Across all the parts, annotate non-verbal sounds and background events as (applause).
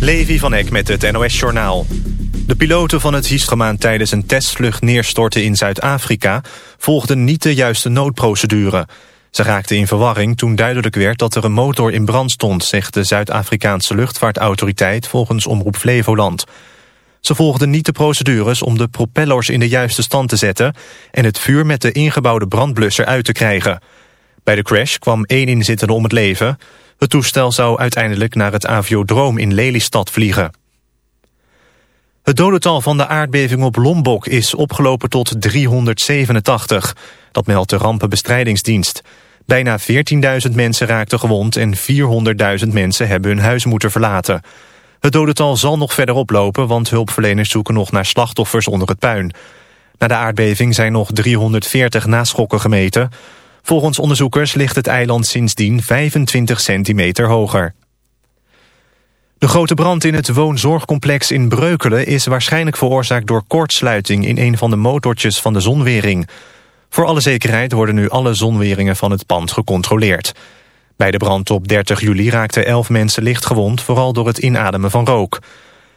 Levi van Eck met het NOS-journaal. De piloten van het Hiestgemaan tijdens een testvlucht neerstorten in Zuid-Afrika... volgden niet de juiste noodprocedure. Ze raakten in verwarring toen duidelijk werd dat er een motor in brand stond... zegt de Zuid-Afrikaanse luchtvaartautoriteit volgens Omroep Flevoland. Ze volgden niet de procedures om de propellers in de juiste stand te zetten... en het vuur met de ingebouwde brandblusser uit te krijgen. Bij de crash kwam één inzittende om het leven... Het toestel zou uiteindelijk naar het aviodroom in Lelystad vliegen. Het dodental van de aardbeving op Lombok is opgelopen tot 387. Dat meldt de Rampenbestrijdingsdienst. Bijna 14.000 mensen raakten gewond en 400.000 mensen hebben hun huis moeten verlaten. Het dodental zal nog verder oplopen, want hulpverleners zoeken nog naar slachtoffers onder het puin. Na de aardbeving zijn nog 340 naschokken gemeten. Volgens onderzoekers ligt het eiland sindsdien 25 centimeter hoger. De grote brand in het woonzorgcomplex in Breukelen... is waarschijnlijk veroorzaakt door koortsluiting... in een van de motortjes van de zonwering. Voor alle zekerheid worden nu alle zonweringen van het pand gecontroleerd. Bij de brand op 30 juli raakten 11 mensen licht gewond... vooral door het inademen van rook.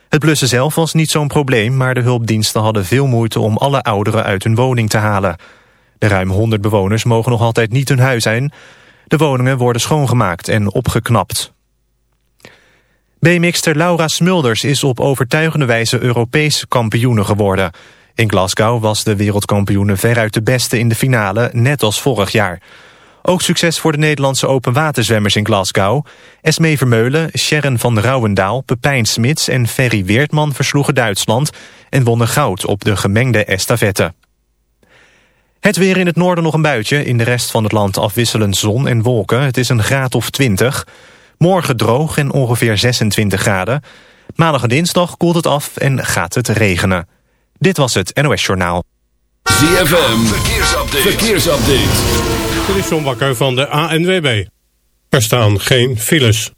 Het blussen zelf was niet zo'n probleem... maar de hulpdiensten hadden veel moeite om alle ouderen uit hun woning te halen... De ruim 100 bewoners mogen nog altijd niet hun huis zijn. De woningen worden schoongemaakt en opgeknapt. BMX'ter Laura Smulders is op overtuigende wijze Europees kampioene geworden. In Glasgow was de wereldkampioene veruit de beste in de finale, net als vorig jaar. Ook succes voor de Nederlandse openwaterzwemmers in Glasgow. Esmee Vermeulen, Sharon van Rouwendaal, Pepijn Smits en Ferry Weertman versloegen Duitsland... en wonnen goud op de gemengde estafette. Het weer in het noorden nog een buitje. In de rest van het land afwisselend zon en wolken. Het is een graad of 20. Morgen droog en ongeveer 26 graden. Maandag en dinsdag koelt het af en gaat het regenen. Dit was het NOS Journaal. ZFM, verkeersupdate. verkeersupdate. Dit is John Bakker van de ANWB. Er staan geen files.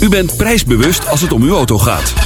U bent prijsbewust als het om uw auto gaat.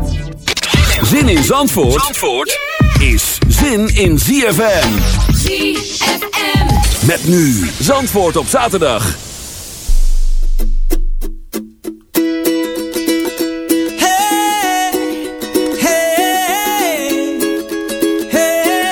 Zin in Zandvoort, Zandvoort is zin in ZFM. ZFM. Met nu Zandvoort op zaterdag. Hey, hey, hey,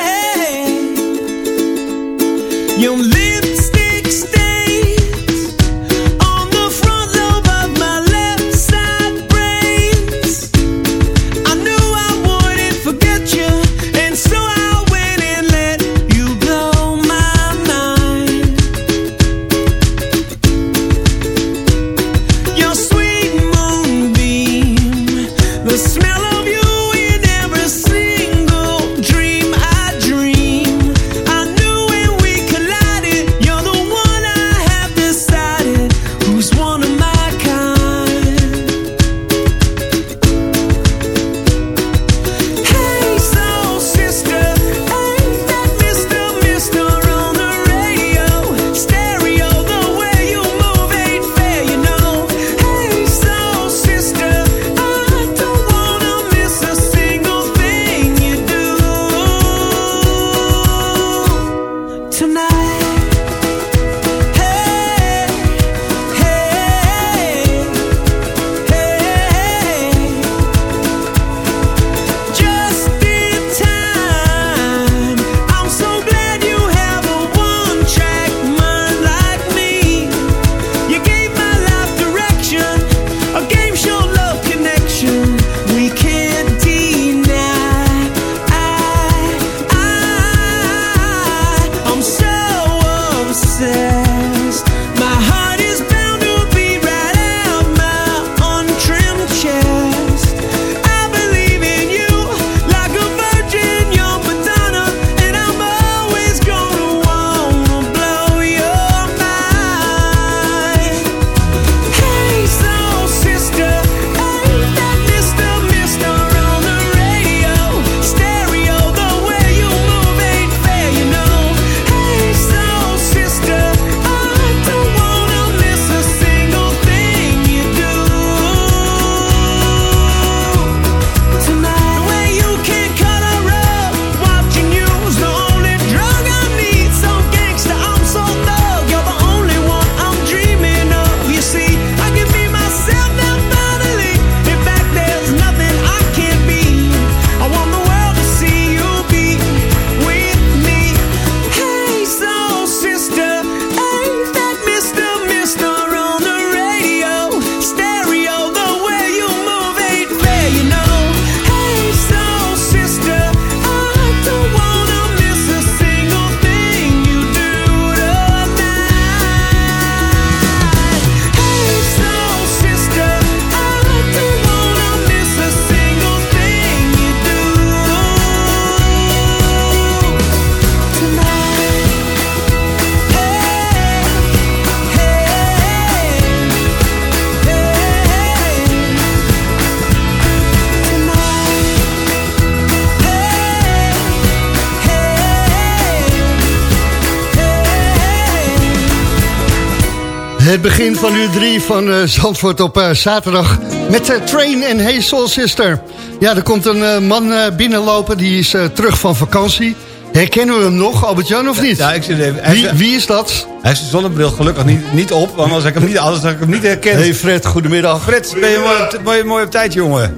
Het begin van uur 3 van uh, Zandvoort op uh, zaterdag met uh, Train en Hey Soul Sister. Ja, er komt een man binnenlopen, die is terug van vakantie. Herkennen we hem nog, Albert-Jan, of niet? Ja, ik zit even. Wie, wie, is dat? Hij heeft zijn zonnebril gelukkig niet, niet op, want anders had ik hem niet, anders had ik hem niet herkend. Hey Fred, goedemiddag. Fred, ben je mooi op, mooi, mooi op tijd, jongen.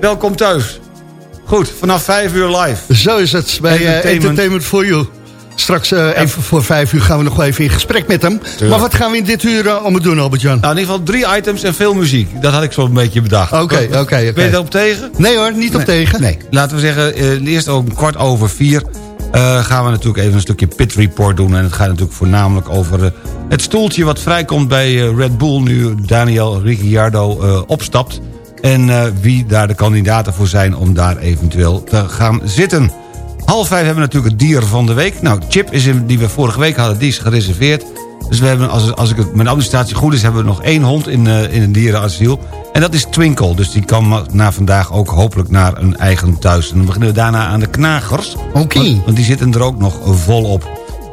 Welkom thuis. Goed, vanaf 5 uur live. Zo is het bij Entertainment, Entertainment for You. Straks uh, even voor vijf uur gaan we nog wel even in gesprek met hem. Tuurlijk. Maar wat gaan we in dit uur uh, allemaal doen, Albert-Jan? Nou, in ieder geval drie items en veel muziek. Dat had ik zo'n beetje bedacht. Oké, oké, oké. Ben je erop tegen? Nee hoor, niet nee. op tegen. Nee. Laten we zeggen, uh, eerst ook kwart over vier... gaan we natuurlijk even een stukje pit report doen. En het gaat natuurlijk voornamelijk over het stoeltje wat vrijkomt bij Red Bull... nu Daniel Ricciardo opstapt. En wie daar de kandidaten voor zijn om daar eventueel te gaan zitten... Half vijf hebben we natuurlijk het dier van de week. Nou, Chip, is in, die we vorige week hadden, die is gereserveerd. Dus we hebben, als, als ik het, mijn administratie goed is... hebben we nog één hond in, uh, in een dierenasiel. En dat is Twinkle. Dus die kan na vandaag ook hopelijk naar een eigen thuis. En dan beginnen we daarna aan de knagers. Oké. Okay. Want, want, die zitten er ook nog volop.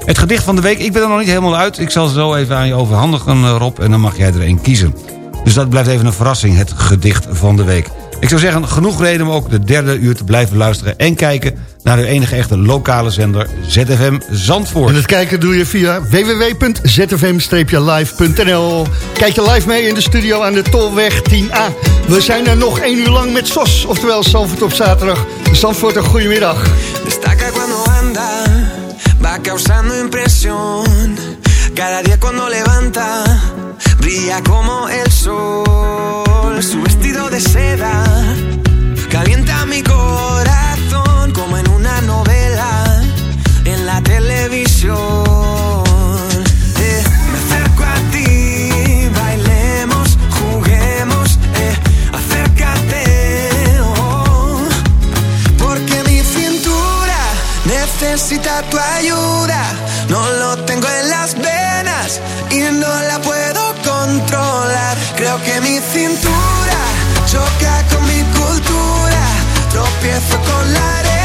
Het gedicht van de week, ik ben er nog niet helemaal uit. Ik zal zo even aan je overhandigen, Rob. En dan mag jij er één kiezen. Dus dat blijft even een verrassing, het gedicht van de week. Ik zou zeggen, genoeg reden om ook de derde uur te blijven luisteren... en kijken naar de enige echte lokale zender ZFM Zandvoort. En het kijken doe je via www.zfm-live.nl. Kijk je live mee in de studio aan de Tolweg 10A. We zijn er nog één uur lang met SOS, oftewel Zandvoort op zaterdag. Zandvoort, een goedemiddag. Destaca cuando anda, va causando impresión. Cada día cuando levanta, brilla como el sol. Su vestido de seda calienta mi corazón como en una novela en la televisión. Eh, me acerco a ti, bailemos, juguemos, eh, acércate, oh, porque mi cintura necesita tu ayuda. No lo tengo en las venas y no la puedo Creo que mi cintura choca con mi cultura. Tropiezo con la arena,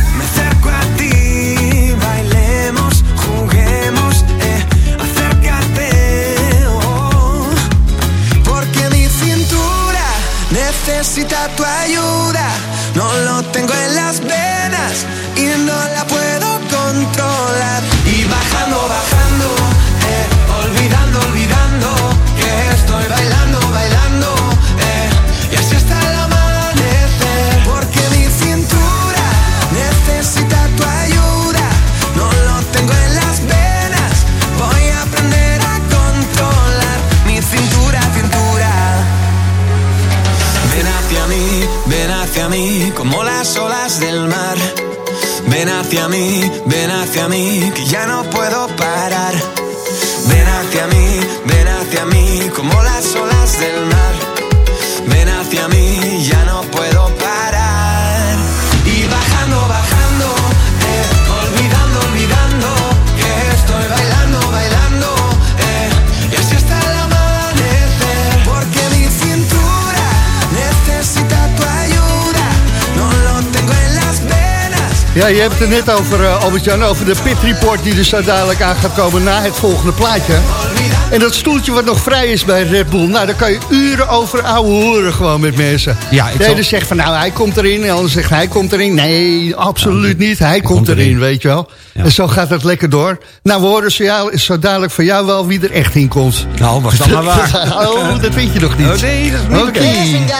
necesita tu ayuda. No lo tengo en las venas y no la puedo controlar. Y bajando, bajando, eh, olvidando, olvidando que estoy bailando, como las olas del mar. Ven hacia mí, ven hacia mí, que ya no puedo parar. Ven hacia mí, ven hacia mí, como las olas del mar. Ja, je hebt het er net over, uh, Albert-Jan, over de pit report die er zo dadelijk aan gaat komen na het volgende plaatje. En dat stoeltje wat nog vrij is bij Red Bull, nou, daar kan je uren over ouwe horen gewoon met mensen. Ja, ik de zal- ene zegt van, nou, hij komt erin, en de ander zegt, hij komt erin. Nee, absoluut niet, hij komt, komt erin, erin. weet je wel. Ja. En zo gaat het lekker door. Nou, we horen zo, ja, zo dadelijk van jou wel wie er echt in komt. Nou, was dat maar waar. (laughs) oh, dat weet je nog niet. Oh, nee, dat is niet Oké,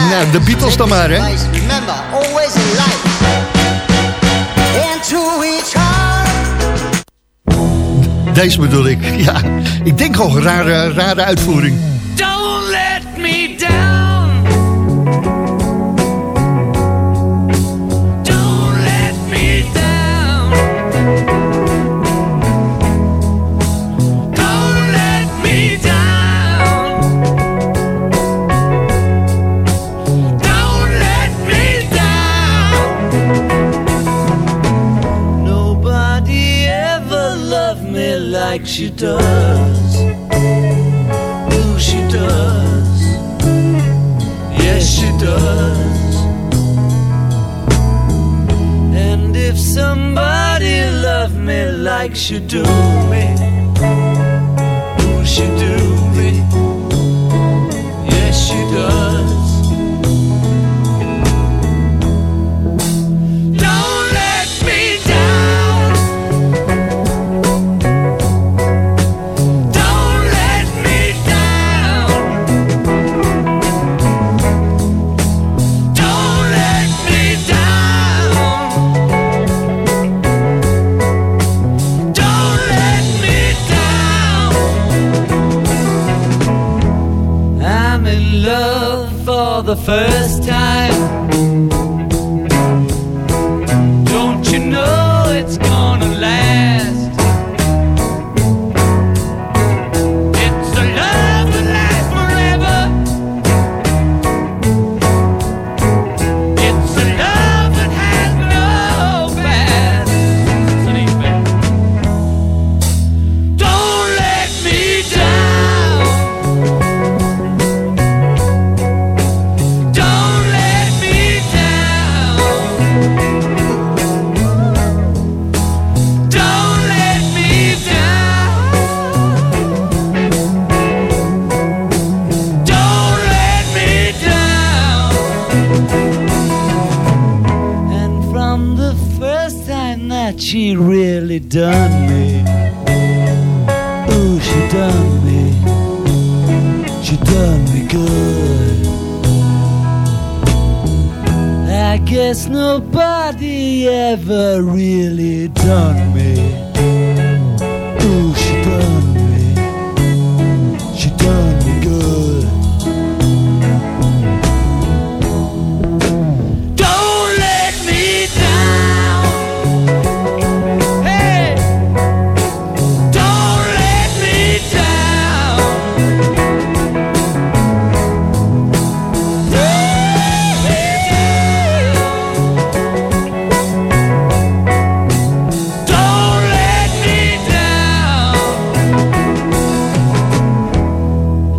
nou, de Beatles dan maar, hè. Remember, always in life. Deze bedoel ik. (laughs) Ja, ik denk al een rare, rare uitvoering. Does. Ooh, she does. Yes, she does. And if somebody loved me like she do me, ooh, she do me. Yes, she does.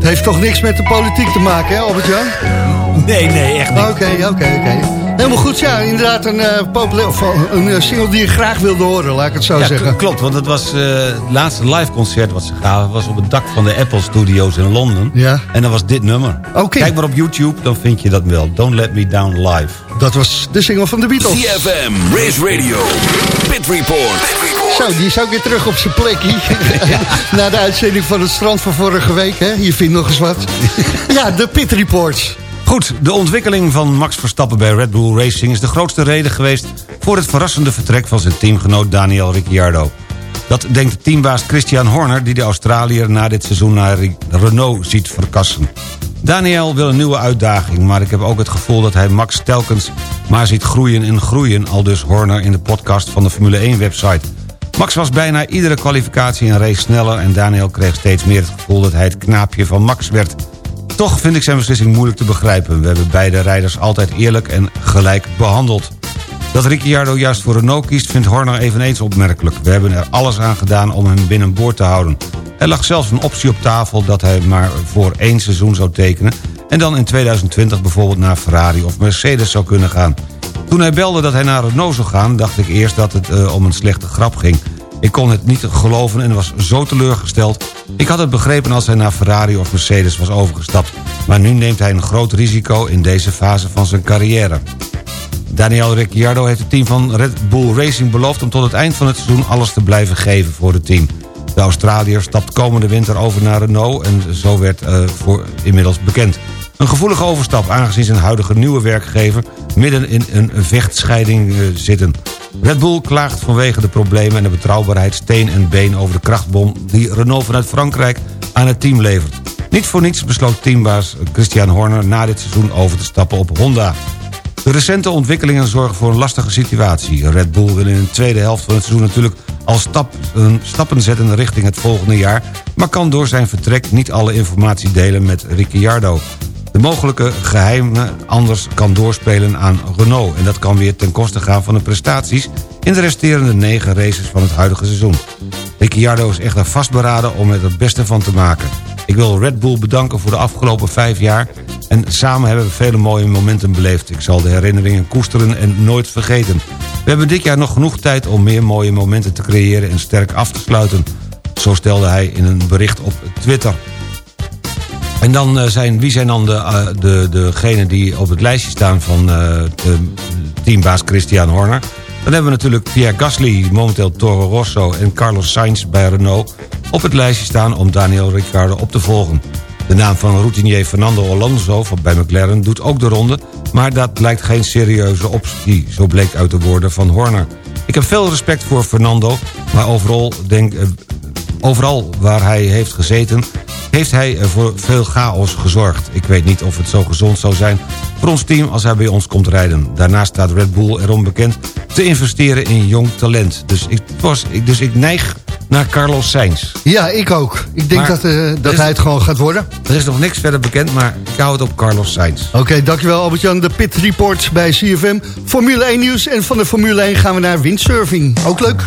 Het heeft toch niks met de politiek te maken, hè Albert-Jan? Nee, nee, echt niet. Oké, oké, oké. Helemaal goed, ja. Inderdaad een, eh populair, of, een eh, single die je graag wilde horen, laat ik het zo Ja, zeggen. klopt, want het was eh, het laatste live concert wat ze gaven... was op het dak van de Apple Studios in Londen. Ja. En dat was dit nummer. Oké. Kijk maar op YouTube, dan vind je dat wel. Don't Let Me Down Live. Dat was de single van de Beatles. CFM, Race Radio, Pit Report. Zo, die is ook weer terug op zijn plekje. (laughs) (laughs) Na de uitzending van het strand van vorige week, hè. Je vindt nog eens wat. (laughs) ja, de Pit Reports. Goed, de ontwikkeling van Max Verstappen bij Red Bull Racing... is de grootste reden geweest voor het verrassende vertrek... van zijn teamgenoot Daniel Ricciardo. Dat denkt teambaas Christian Horner... die de Australiër na dit seizoen naar Renault ziet verkassen. Daniel wil een nieuwe uitdaging... maar ik heb ook het gevoel dat hij Max telkens maar ziet groeien en groeien... al dus Horner in de podcast van de Formule 1-website. Max was bijna iedere kwalificatie een race sneller... en Daniel kreeg steeds meer het gevoel dat hij het knaapje van Max werd... Toch vind ik zijn beslissing moeilijk te begrijpen. We hebben beide rijders altijd eerlijk en gelijk behandeld. Dat Ricciardo juist voor Renault kiest vindt Horner eveneens opmerkelijk. We hebben er alles aan gedaan om hem binnenboord te houden. Er lag zelfs een optie op tafel dat hij maar voor één seizoen zou tekenen... en dan in 2020 bijvoorbeeld naar Ferrari of Mercedes zou kunnen gaan. Toen hij belde dat hij naar Renault zou gaan... dacht ik eerst dat het eh, om een slechte grap ging. Ik kon het niet geloven en was zo teleurgesteld. Ik had het begrepen als hij naar Ferrari of Mercedes was overgestapt. Maar nu neemt hij een groot risico in deze fase van zijn carrière. Daniel Ricciardo heeft het team van Red Bull Racing beloofd... om tot het eind van het seizoen alles te blijven geven voor het team. De Australiër stapt komende winter over naar Renault... en zo werd uh, voor inmiddels bekend. Een gevoelige overstap aangezien zijn huidige nieuwe werkgever... midden in een vechtscheiding uh, zitten. Red Bull klaagt vanwege de problemen en de betrouwbaarheid steen en been over de krachtbom die Renault vanuit Frankrijk aan het team levert. Niet voor niets besloot teambaas Christian Horner na dit seizoen over te stappen op Honda. De recente ontwikkelingen zorgen voor een lastige situatie. Red Bull wil in de tweede helft van het seizoen natuurlijk al stap, stappen zetten richting het volgende jaar... maar kan door zijn vertrek niet alle informatie delen met Ricciardo. De mogelijke geheimen anders kan doorspelen aan Renault... en dat kan weer ten koste gaan van de prestaties... in de resterende negen races van het huidige seizoen. Ricciardo is echter vastberaden om er het beste van te maken. Ik wil Red Bull bedanken voor de afgelopen vijf jaar... en samen hebben we vele mooie momenten beleefd. Ik zal de herinneringen koesteren en nooit vergeten. We hebben dit jaar nog genoeg tijd om meer mooie momenten te creëren... en sterk af te sluiten. Zo stelde hij in een bericht op Twitter. En dan eh, zijn, wie zijn dan de, uh, de, degenen die op het lijstje staan van uh, teambaas Christian Horner? Dan hebben we natuurlijk Pierre Gasly, momenteel Toro Rosso... en Carlos Sainz bij Renault op het lijstje staan om Daniel Ricciardo op te volgen. De naam van routinier Fernando Alonso bij McLaren doet ook de ronde... maar dat lijkt geen serieuze optie, zo bleek uit de woorden van Horner. Ik heb veel respect voor Fernando, maar overal, denk, overal waar hij heeft gezeten heeft hij voor veel chaos gezorgd. Ik weet niet of het zo gezond zou zijn voor ons team als hij bij ons komt rijden. Daarnaast staat Red Bull erom bekend te investeren in jong talent. Dus ik, was, dus ik neig naar Carlos Sainz. Ja, ik ook. Ik denk dat, uh, dat hij het gewoon gaat worden. Er is nog niks verder bekend, maar ik hou het op Carlos Sainz. Oké, okay, dankjewel Albert-Jan. De Pit Report bij CFM. Formule 1 nieuws en van de Formule 1 gaan we naar windsurfing. Ook leuk.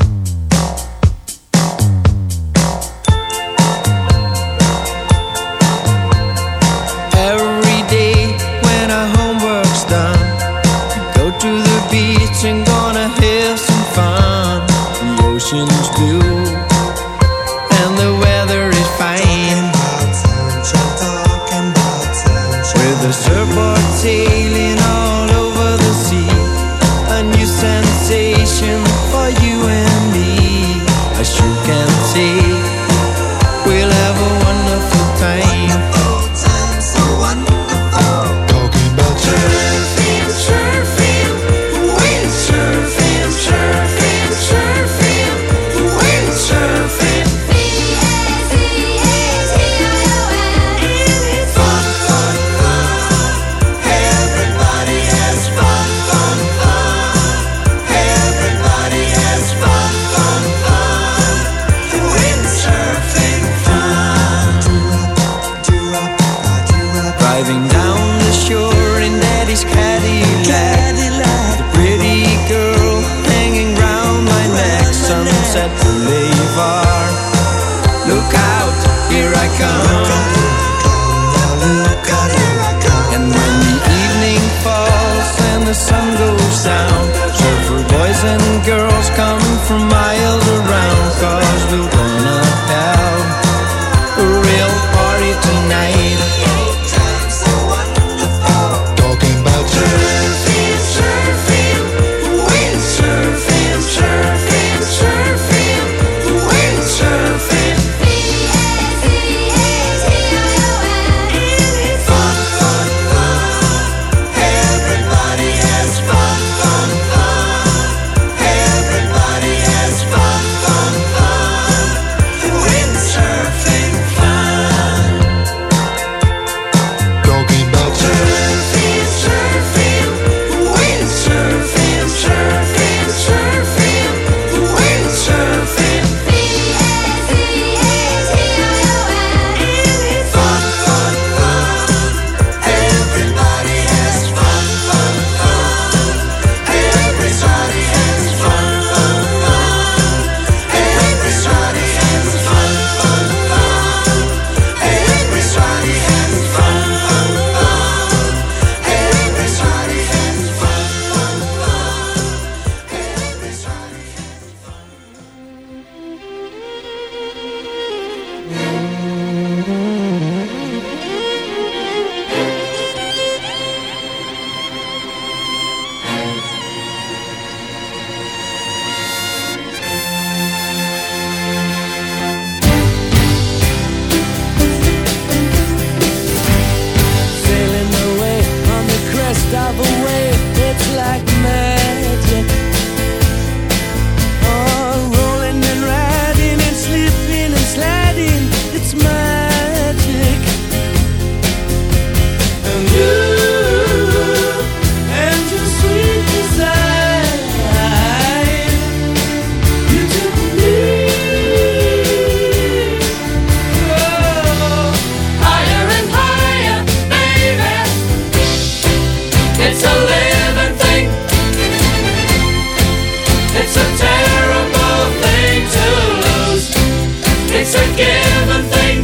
Given thing.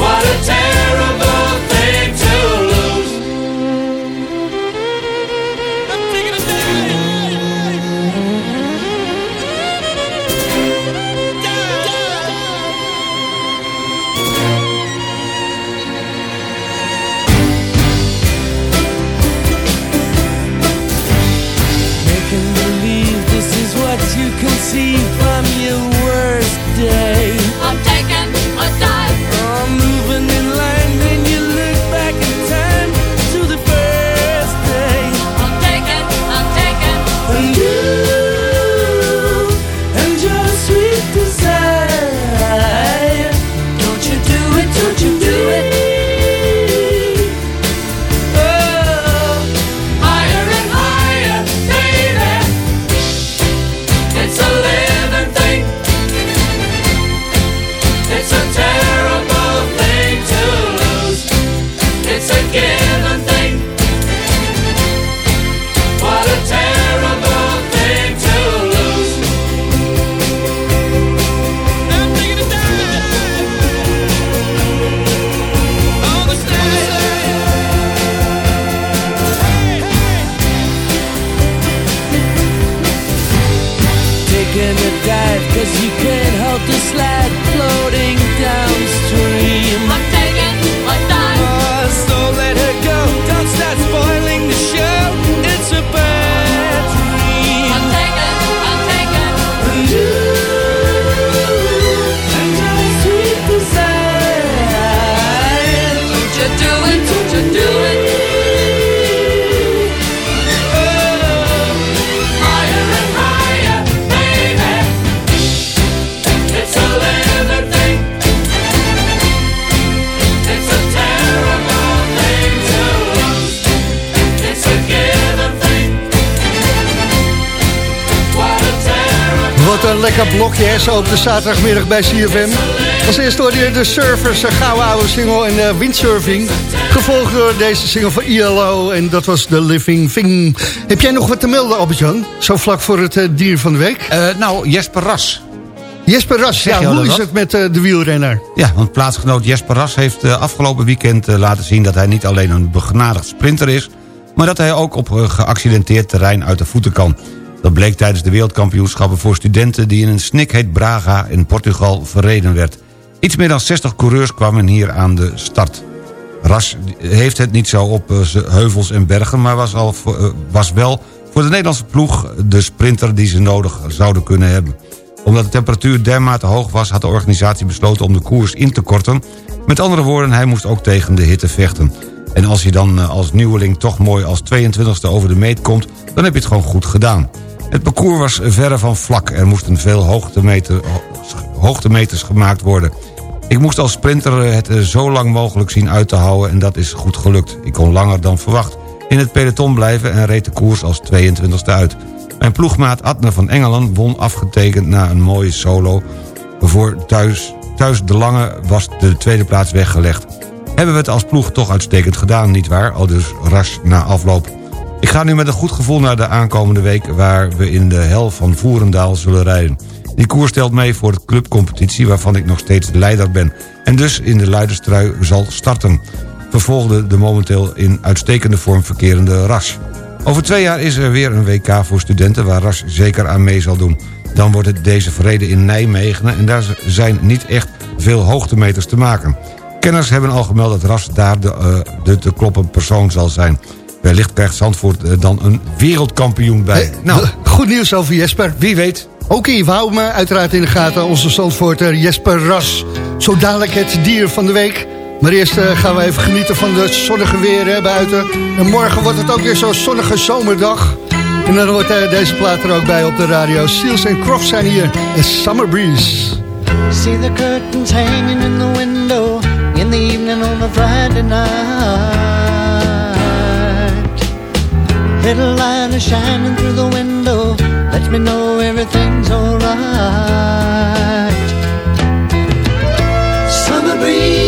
What a terrible lekker blokje hè, zo op de zaterdagmiddag bij CFM. Als eerste hoorde je de Surfers, een gouden oude single en uh, windsurfing. Gevolgd door deze single van ILO en dat was The Living Thing. Heb jij nog wat te melden, Albert-Jan? Zo vlak voor het eh, dier van de week. Eh, nou, Jesper Ras. Jesper Ras, ja, hoe is het met eh, de wielrenner? Ja, want plaatsgenoot Jesper Ras heeft eh, afgelopen weekend eh, laten zien... dat hij niet alleen een begenadigd sprinter is... maar dat hij ook op eh, geaccidenteerd terrein uit de voeten kan. Dat bleek tijdens de wereldkampioenschappen voor studenten... die in een snikheet Braga in Portugal verreden werd. Iets meer dan 60 coureurs kwamen hier aan de start. Ras heeft het niet zo op eh, heuvels en bergen... maar was, al, eh, was wel voor de Nederlandse ploeg de sprinter die ze nodig zouden kunnen hebben. Omdat de temperatuur dermate hoog was... had de organisatie besloten om de koers in te korten. Met andere woorden, hij moest ook tegen de hitte vechten. En als je dan eh, als nieuweling toch mooi als 22e over de meet komt... dan heb je het gewoon goed gedaan. Het parcours was verre van vlak. Er moesten veel hoogtemeter, ho- hoogtemeters gemaakt worden. Ik moest als sprinter eh, het eh, zo lang mogelijk zien uit te houden... en dat is goed gelukt. Ik kon langer dan verwacht in het peloton blijven... en reed de koers als 22e uit. Mijn ploegmaat Adne van Engelen won afgetekend na een mooie solo... voor thuis, thuis de Lange was de tweede plaats weggelegd. Hebben we het als ploeg toch uitstekend gedaan, nietwaar? Al dus ras na afloop. Ik ga nu met een goed gevoel naar de aankomende week... waar we in de hel van Voerendaal zullen rijden. Die koers stelt mee voor de clubcompetitie... waarvan ik nog steeds de leider ben... en dus in de leiderstrui zal starten. Vervolgde de momenteel in uitstekende vorm verkerende Ras. Over twee jaar is er weer een WK voor studenten... waar Ras zeker aan mee zal doen. Dan wordt het deze verreden in Nijmegen... en daar zijn niet echt veel hoogtemeters te maken. Kenners hebben al gemeld dat Ras daar de, eh, de te kloppen persoon zal zijn. Wellicht krijgt Zandvoort eh, dan een wereldkampioen bij. Hey, nou, Goed nieuws over Jesper. wie weet. Oké, we houden me uiteraard in de gaten. Onze Zandvoorter Jesper Ras. Zo dadelijk het dier van de week. Maar eerst eh, gaan we even genieten van de zonnige weer hè, buiten. En morgen wordt het ook weer zo'n zonnige zomerdag. En dan wordt eh, deze plaat er ook bij op de radio. Seals and Crofts zijn hier. En Summer Breeze. See the curtains hanging in the window in the evening on a Friday night. Little light is shining through the window, lets me know everything's alright. Summer breeze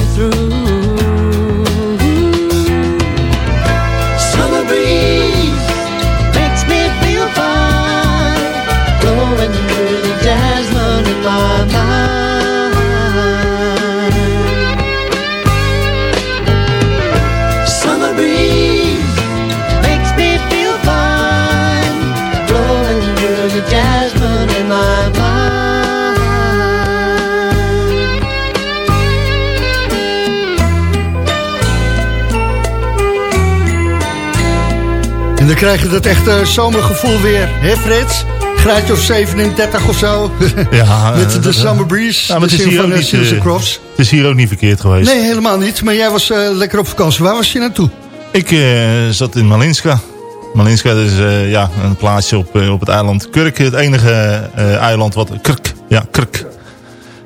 krijg je dat echte zomergevoel weer, hè Frits? Graadje of 37 of zo. (laughs) Ja, Met eh, de dat- Summer Breeze. Ja, maar de het is hier ook eh, niet, eh. Het is hier ook niet verkeerd geweest. Nee, helemaal niet. Maar jij was eh, lekker op vakantie. Waar was je naartoe? Ik eh, zat in Malinska. Malinska is eh, ja, een plaatsje op, eh, op het eiland Kurk. Het enige eh, eiland wat... Kurk, ja, Kurk.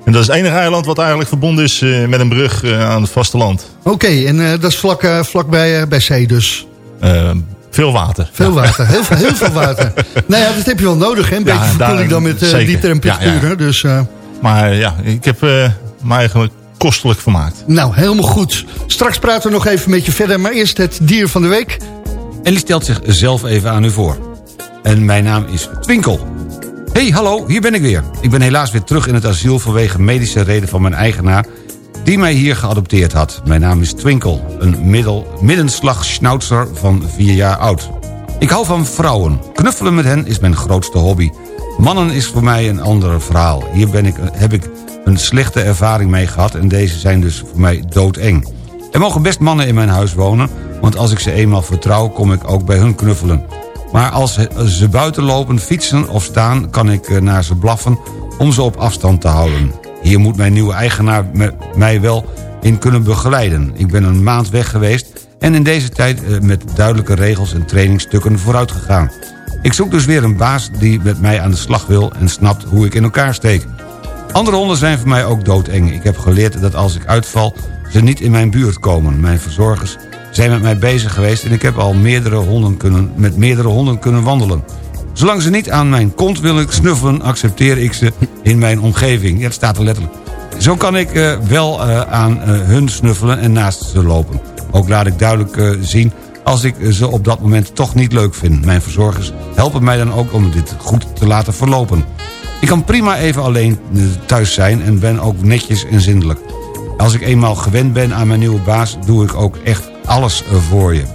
En dat is het enige eiland wat eigenlijk verbonden is eh, met een brug eh, aan het vasteland. Oké, en eh, dat is vlak, eh, vlak bij, eh, bij zee dus. Veel water. Veel water, heel, veel- heel veel water. (laughs) nou ja, dat heb je wel nodig, hè? Een Ja, beetje verkoeling dan met eh, die temperaturen. Ja, ja. Dus, eh, Maar ja, ik heb eh me eigenlijk kostelijk vermaakt. nou, helemaal goed. Straks praten we nog even met je verder. Maar eerst het dier van de week. En die stelt zichzelf even aan u voor. En mijn naam is Twinkel. Hey, hallo, hier ben ik weer. Ik ben helaas weer terug in het asiel vanwege medische reden van mijn eigenaar... die mij hier geadopteerd had. Mijn naam is Twinkel, een middel, middenslag-schnauzer van vier jaar oud. Ik hou van vrouwen. Knuffelen met hen is mijn grootste hobby. Mannen is voor mij een ander verhaal. Hier ben ik, heb ik een slechte ervaring mee gehad... en deze zijn dus voor mij doodeng. Er mogen best mannen in mijn huis wonen... want als ik ze eenmaal vertrouw, kom ik ook bij hun knuffelen. Maar als ze- ze buiten lopen, fietsen of staan... kan ik eh, naar ze blaffen om ze op afstand te houden. Hier moet mijn nieuwe eigenaar mij wel in kunnen begeleiden. Ik ben een maand weg geweest... en in deze tijd eh, met duidelijke regels en trainingsstukken vooruit gegaan. Ik zoek dus weer een baas die met mij aan de slag wil... en snapt hoe ik in elkaar steek. Andere honden zijn voor mij ook doodeng. Ik heb geleerd dat als ik uitval, ze niet in mijn buurt komen. Mijn verzorgers zijn met mij bezig geweest... en ik heb al meerdere honden kunnen, met meerdere honden kunnen wandelen. Zolang ze niet aan mijn kont willen snuffelen... accepteer ik ze in mijn omgeving. Ja, dat staat er letterlijk. Zo kan ik eh, wel eh, aan eh, hun snuffelen en naast ze lopen. Ook laat ik duidelijk zien als ik ze op dat moment toch niet leuk vind. Mijn verzorgers helpen mij dan ook om dit goed te laten verlopen. Ik kan prima even alleen thuis zijn en ben ook netjes en zindelijk. Als ik eenmaal gewend ben aan mijn nieuwe baas... doe ik ook echt alles voor je.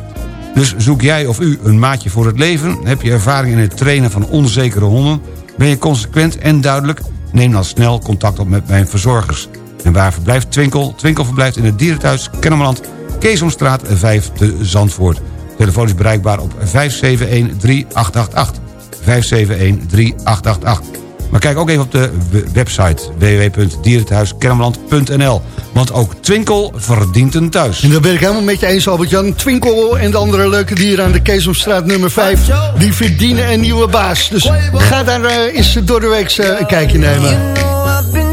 Dus zoek jij of u een maatje voor het leven? Heb je ervaring in het trainen van onzekere honden? Ben je consequent en duidelijk? Neem dan snel contact op met mijn verzorgers. En waar verblijft Twinkel? Twinkel verblijft in het dierenthuis Kennemerland... Keesomstraat 5 te Zandvoort. Telefoon is bereikbaar op 571-3888. 571-3888. Maar kijk ook even op de website www.dierenthuiskennemerland.nl. Want ook Twinkel verdient een thuis. En daar ben ik helemaal met je eens, Albert-Jan. Twinkel en de andere leuke dieren aan de Keesomstraat nummer 5... die verdienen een nieuwe baas. Dus ga daar eh, eens door de week eh, een kijkje nemen.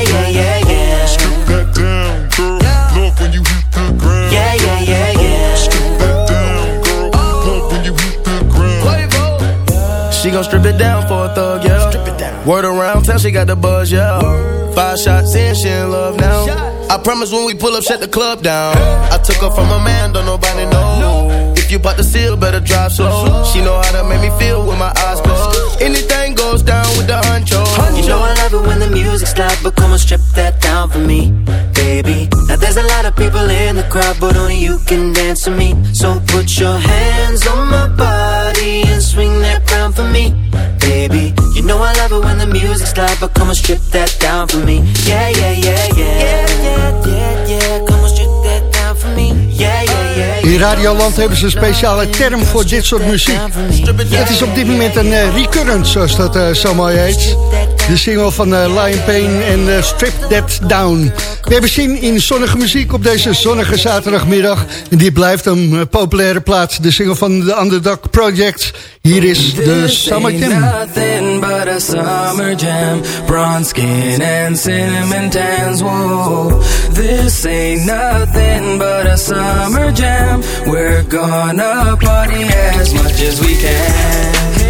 yeah, gon' strip it down for a thug, yeah. Strip it down. Word around town, she got the buzz, yeah. Five shots in, she in love now. I promise when we pull up, shut the club down. I took her from a man, don't nobody. If you bought the seal, better drive slow. She know how to make me feel with my eyes closed. Anything goes down with the honcho. You know I love it when the music's loud, but come on, strip that down for me, baby. Now there's a lot of people in the crowd, but only you can dance to me. So put your hands on my body and swing that crown for me, baby. You know I love it when the music's loud, but come on, strip that down for me. Yeah, yeah, yeah, yeah. Yeah, yeah, yeah, yeah. Come on, strip that down for me. Yeah, yeah, yeah. In Radioland hebben ze een speciale term voor dit soort muziek. Het is op dit moment een eh, recurrent, zoals dat eh, zo mooi heet. De single van eh, Lion Pain en Strip That Down. We hebben zin in zonnige muziek op deze zonnige zaterdagmiddag. En die blijft een eh, populaire plaat. De single van de Underdog Project. Hier is de Summer This ain't Jam. nothing but a summer jam. Bronze skin and cinnamon tans. Whoa, this ain't nothing but a summer jam. We're gonna party as much as we can.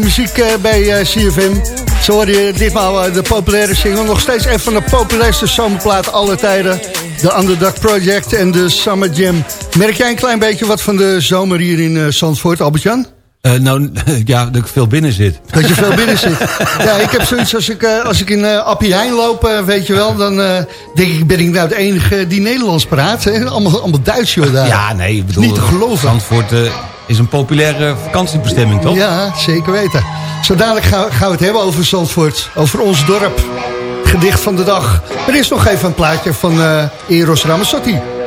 Muziek uh, bij uh, CFM. Zo hoor je ditmaal uh, de populaire single. Nog steeds een van de populairste zomerplaten aller tijden. De Underdog Project en de Summer Jam. Merk jij een klein beetje wat van de zomer hier in Zandvoort, Albert-Jan? Uh, nou, (laughs) ja, dat ik veel binnen zit. Dat je veel binnen zit. (laughs) Ja, ik heb zoiets als ik, als ik in uh, Appie Heijn loop, uh, weet je wel... dan denk ik, ben ik nou de enige die Nederlands praat. Hè? Allemaal, allemaal Duits, joh, daar. Ja, nee, ik bedoel... Niet te geloven. Zandvoort is een populaire vakantiebestemming, toch? Ja, zeker weten. Zo dadelijk gaan, we het hebben over Zandvoort. Over ons dorp. Gedicht van de dag. Er is nog even een plaatje van Eros Ramazzotti.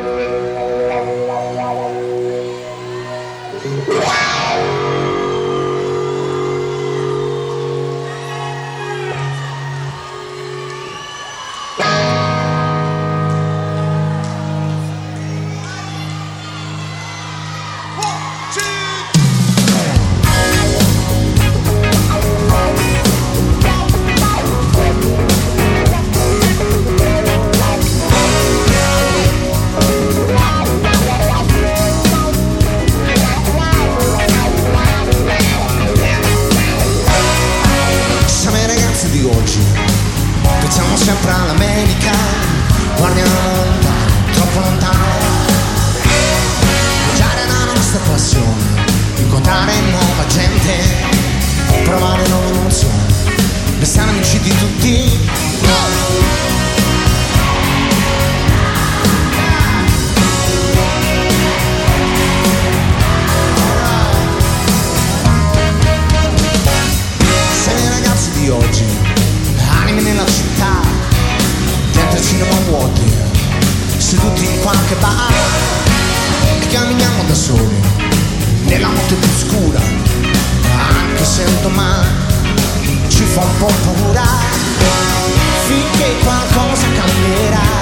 com a rosa.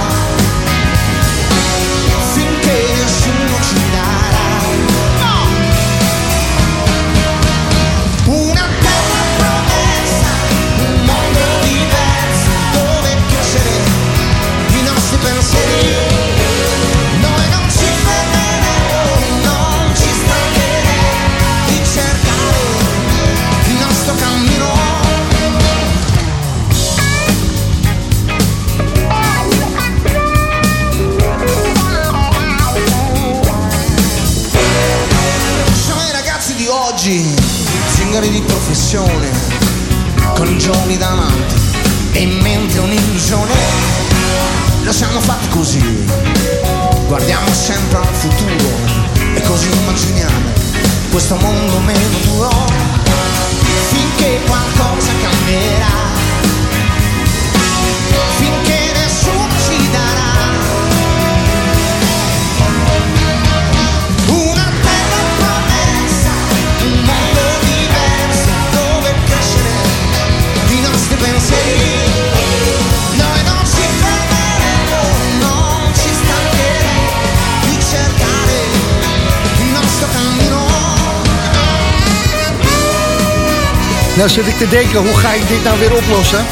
Nou zit ik te denken, hoe ga ik dit nou weer oplossen?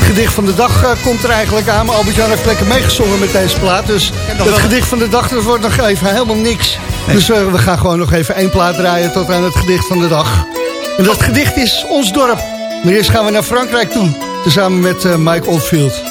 gedicht van de dag eh, komt er eigenlijk aan. Maar Albert-Jan heeft lekker meegezongen met deze plaat. Dus het wel- gedicht van de dag dat wordt nog even helemaal niks. Dus eh, we gaan gewoon nog even één plaat draaien tot aan het gedicht van de dag. En dat gedicht is Ons Dorp. Maar eerst gaan we naar Frankrijk toe. Tezamen met eh, Mike Oldfield.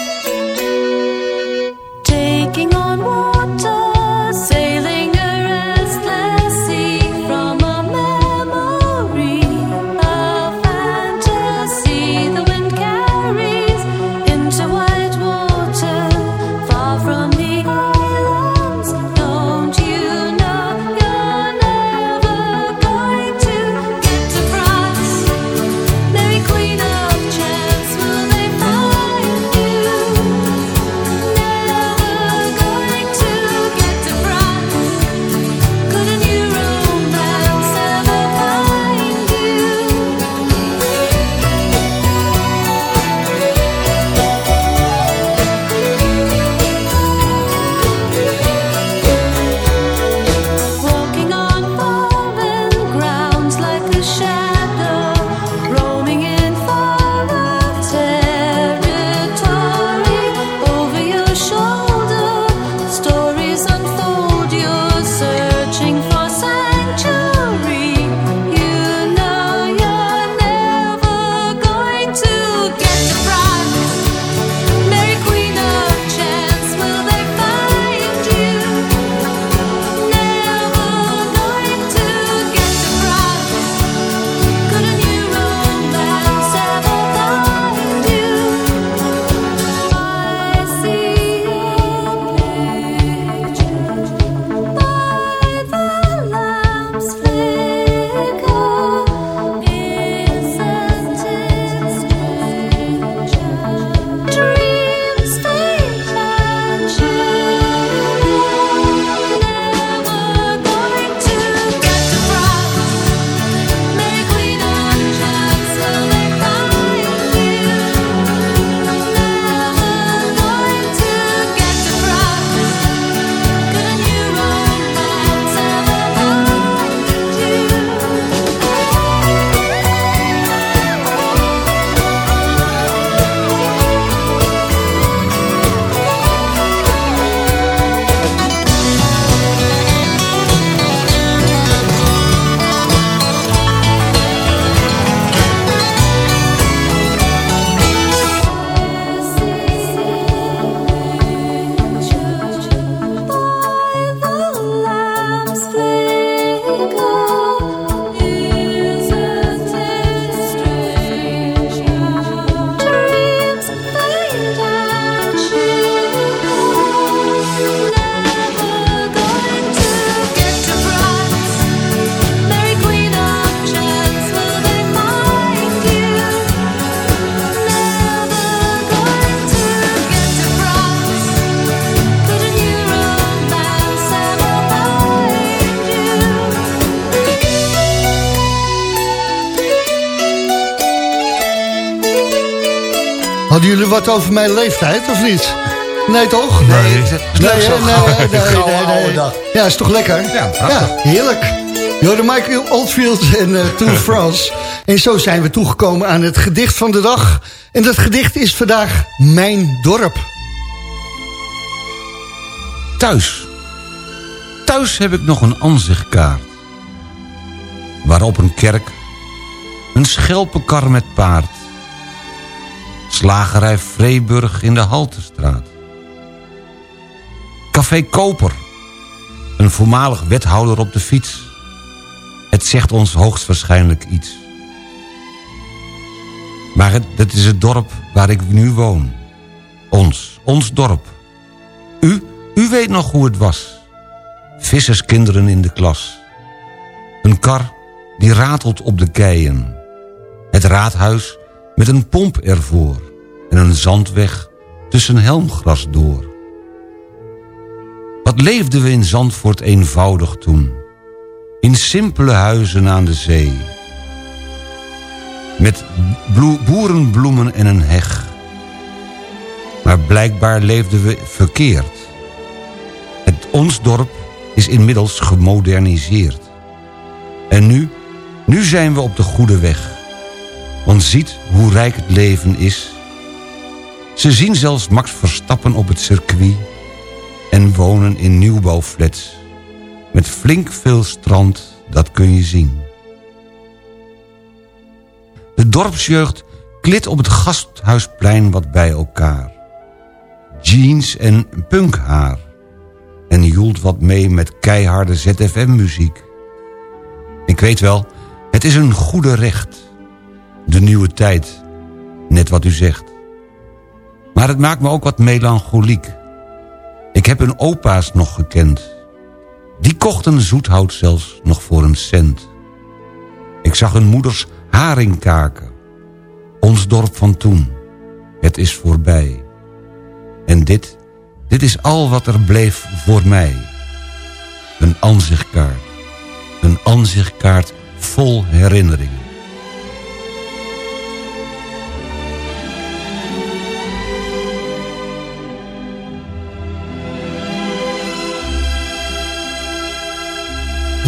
Wat over mijn leeftijd, of niet? Nee, toch? Nee, nee, nee, nee, nee, nee. Ja, is toch lekker? Ja, prachtig. heerlijk. Jorde Michael Oldfield en eh Tour France. En zo zijn we toegekomen aan het gedicht van de dag. En dat gedicht is vandaag Mijn Dorp. Thuis. Thuis heb ik nog een aanzichtkaart. Waarop een kerk, een schelpenkar met paard. Slagerij Vreeburg in de Haltestraat. Café Koper, een voormalig wethouder op de fiets. Het zegt ons hoogstwaarschijnlijk iets. Maar het, dat is het dorp waar ik nu woon. Ons, ons dorp. U, u weet nog hoe het was. Visserskinderen in de klas. Een kar die ratelt op de keien. Het raadhuis met een pomp ervoor. En een zandweg tussen helmgras door. Wat leefden we in Zandvoort eenvoudig toen. In simpele huizen aan de zee. Met bloe- boerenbloemen en een heg. Maar blijkbaar leefden we verkeerd. Het, ons dorp is inmiddels gemoderniseerd. En nu, nu zijn we op de goede weg. Want ziet hoe rijk het leven is. Ze zien zelfs Max Verstappen op het circuit... en wonen in nieuwbouwflats. Met flink veel strand, dat kun je zien. De dorpsjeugd klit op het gasthuisplein wat bij elkaar. Jeans en punkhaar. En joelt wat mee met keiharde ZFM-muziek. Ik weet wel, het is een goede recht. De nieuwe tijd, net wat u zegt. Maar het maakt me ook wat melancholiek. Ik heb hun opa's nog gekend. Die kochten zoethout zelfs nog voor een cent. Ik zag hun moeders haringkaken. Ons dorp van toen. Het is voorbij. En dit, dit is al wat er bleef voor mij. Een aanzichtkaart. Een aanzichtkaart vol herinneringen.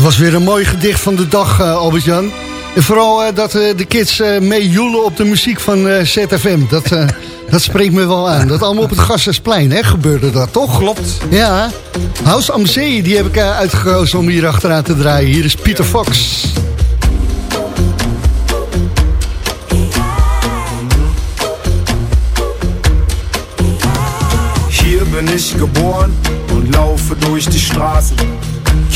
Was weer een mooi gedicht van de dag, eh, Albert-Jan. En vooral eh, dat eh, de kids eh meejoelen op de muziek van eh, ZFM. Dat, eh, (laughs) dat spreekt me wel aan. Dat allemaal op het Gassersplein, hè, gebeurde dat, toch? Klopt. Ja. House am Zee, die heb ik eh, uitgekozen om hier achteraan te draaien. Hier is Pieter Fox. Hier bin ich geboren und laufe durch die Straßen.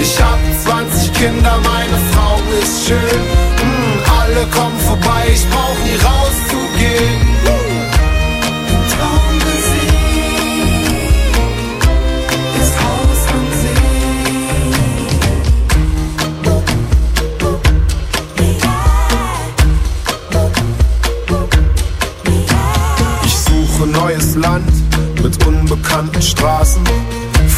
Ich hab 20 Kinder, meine Frau ist schön. Mm, alle kommen vorbei, ich brauch nie rauszugehen. Das Haus am Ich suche neues Land mit unbekannten Straßen.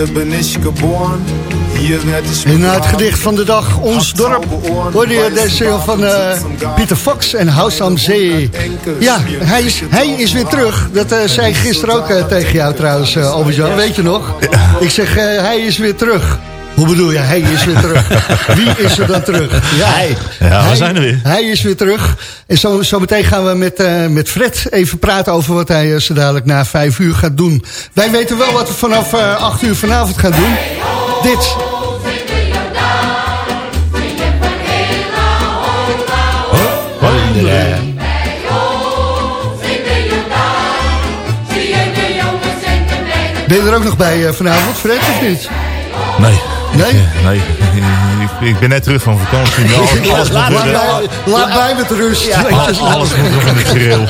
Hier bin ich geboren En na het gedicht van de dag, Ons Dorp, hoorde je deze van eh, Pieter Fox en House am Zee. Ja, hij is, hij is weer terug. Dat eh, zei ik gisteren ook eh, tegen jou trouwens, eh, Albert-Jan, weet je nog? Ik zeg, eh, hij is weer terug. Hoe bedoel je, hij is weer terug? (laughs) Wie is er dan terug? Ja, hij. Ja, we Hij- zijn er weer. Hij is weer terug. En zo, zo meteen gaan we met, eh, met Fred even praten over wat hij eh, zo dadelijk na vijf uur gaat doen. Wij weten wel wat we vanaf eh, acht uur vanavond gaan doen. Dit. Ben je er ook nog bij eh, vanavond, Fred, of niet? Nee. Nee? Ik, eh, nee. Ik, ik ben net terug van vakantie. Nou, (laughs) alles, laat, laat, mij, laat mij met rust. Ja, alles, alles moet nog in het gereel.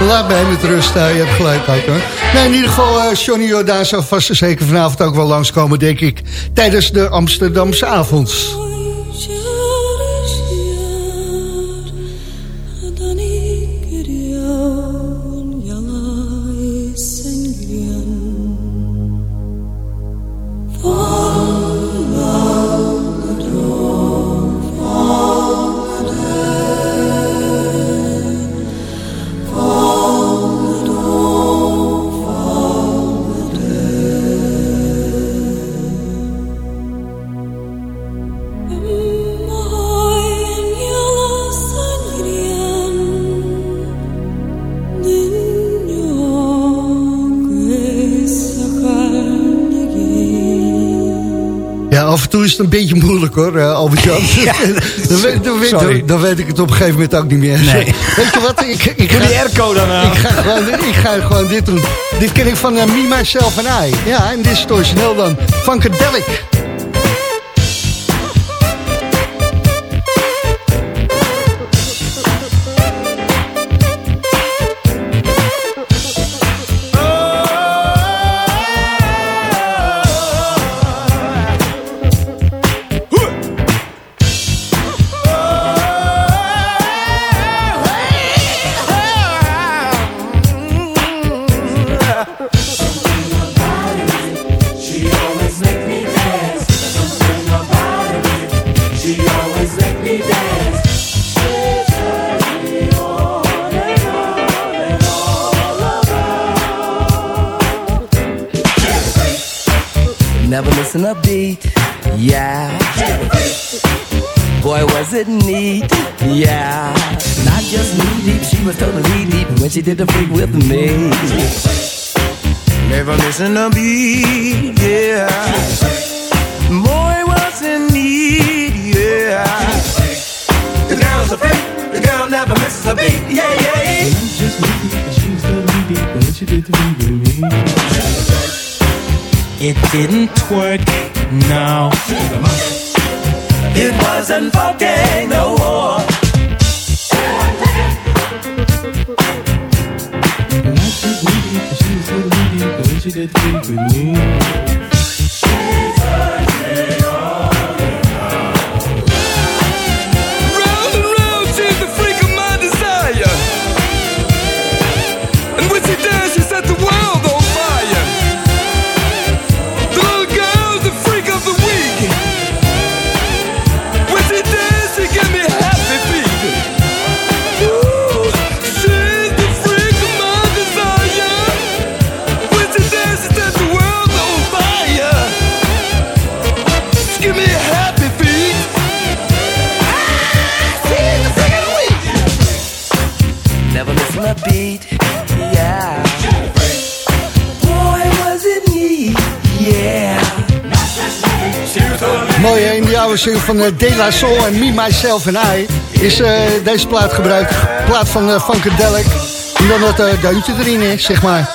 (laughs) Laat mij met rust, eh, je hebt gelijk ook hoor. Nee, in ieder geval, eh Johnny Jordaan zal vast en zeker vanavond ook wel langskomen, denk ik. Tijdens de Amsterdamse avond. Moeilijk hoor, eh, Albert-Jan. (laughs) dan, weet, dan, weet, dan, dan weet ik het op een gegeven moment ook niet meer. Nee. (laughs) Weet je wat, ik, ik, Doe die airco dan aan. ik, ga gewoon, ik ga gewoon dit doen. Dit ken ik van uh, Me, Myself en I. Ja, en dit is het origineel dan. Funkadelic. Van eh, De La Soul en Me, Myself en I... is eh, deze plaat gebruikt, plaat van uh, Funkadelic. En dan dat eh, deuntje erin is, zeg maar.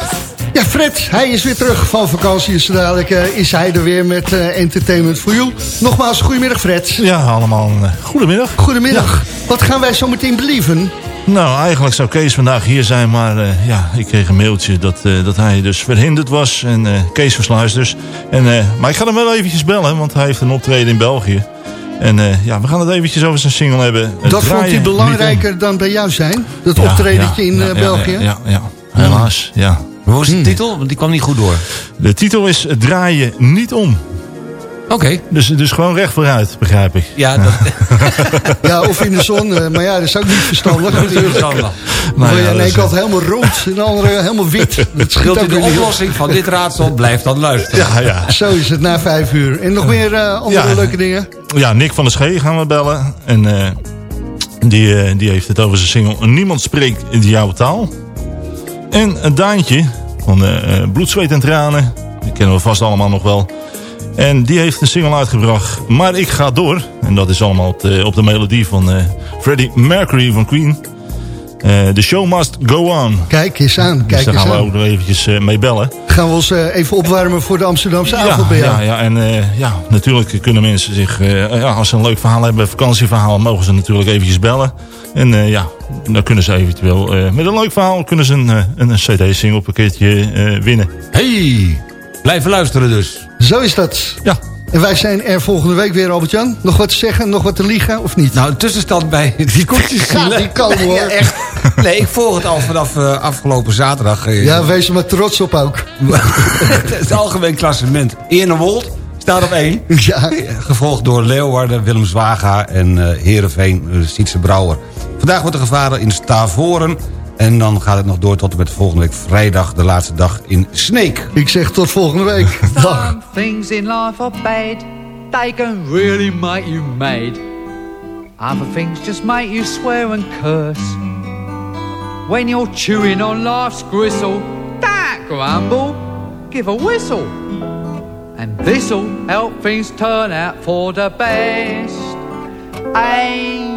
Ja, Fred, hij is weer terug van vakantie. Dus dadelijk eh, is hij er weer met eh, Entertainment for You. Nogmaals, goedemiddag Fred. Ja, allemaal eh, goedemiddag. Goedemiddag. Wat gaan wij zo meteen believen? Nou, eigenlijk zou Kees vandaag hier zijn, maar eh, ja, ik kreeg een mailtje dat, eh, dat hij dus verhinderd was. En eh, Kees versluist dus. En, eh, maar ik ga hem wel eventjes bellen, want hij heeft een optreden in België. En eh, ja, we gaan het eventjes over zijn single hebben. Het Dat vond hij belangrijker dan bij jou zijn? Dat Ja, optredentje ja, in ja, eh, ja, België? Ja, ja, ja. helaas, ja. Hoe is de titel? Want die kwam niet goed door. De titel is Het draaien niet om. Oké. Dus, dus gewoon recht vooruit, begrijp ik. Ja, dat... (laughs) Ja, of in de zon. eh, maar ja, dat is ook niet verstandig. Dat is niet verstandig. Je ja, de ene is- kant helemaal rood en de andere helemaal wit. (laughs) Dat u ook de oplossing van dit raadsel? Blijf dan luisteren. Ja, ja. Zo is het na vijf uur. En nog meer eh, andere Ja. leuke dingen? ja, Nick van der Schee gaan we bellen. En eh, die, eh, die heeft het over zijn single Niemand spreekt in jouw taal. En een Daantje van Bloed, Zweet en Tranen. Die kennen we vast allemaal nog wel. En die heeft een single uitgebracht. Maar ik ga door. En dat is allemaal op de, op de melodie van eh, Freddie Mercury van Queen. Eh The show must go on. Kijk eens aan, Dus kijk daar eens gaan we aan. ook nog eventjes eh, mee bellen. Gaan we ons eh, even opwarmen voor de Amsterdamse avond bij jou. Ja, ja, en eh, ja, natuurlijk kunnen mensen zich, eh, ja, als ze een leuk verhaal hebben, een vakantieverhaal, mogen ze natuurlijk eventjes bellen. En eh, ja, dan kunnen ze eventueel eh, met een leuk verhaal kunnen ze een, een cd-single pakketje eh, winnen. Hey, blijven luisteren dus. Zo is dat. Ja. En wij zijn er volgende week weer, Albert-Jan. Nog wat te zeggen, nog wat te liegen, of niet? Nou, een tussenstand bij die koetjes. Gaat (laughs) die komen, hoor. Ja, echt. Nee, ik volg het al vanaf eh, afgelopen zaterdag. eh, Ja, wees er maar trots op ook. (laughs) het algemeen klassement. Eernewold staat op één. (laughs) Ja. Gevolgd door Leeuwarden, Willem Zwaga en eh Heerenveen, uh, Sietse Brouwer. Vandaag wordt er gevaren in Stavoren. En dan gaat het nog door tot en met volgende week vrijdag, de laatste dag in Sneek. Ik zeg tot volgende week. (laughs) Dag. Some things in life are bad. They can really make you mad. Other things just make you swear and curse. When you're chewing on life's gristle, that grumble, give a whistle. And this'll help things turn out for the best. And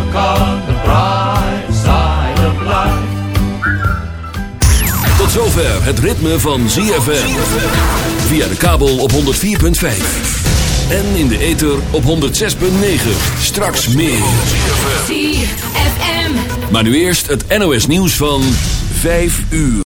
Look on the bright side of life. Tot zover het ritme van ZFM. Via de kabel op 104.5. En in de ether op 106.9. Straks meer. ZFM. Maar nu eerst het NOS nieuws van 5 uur.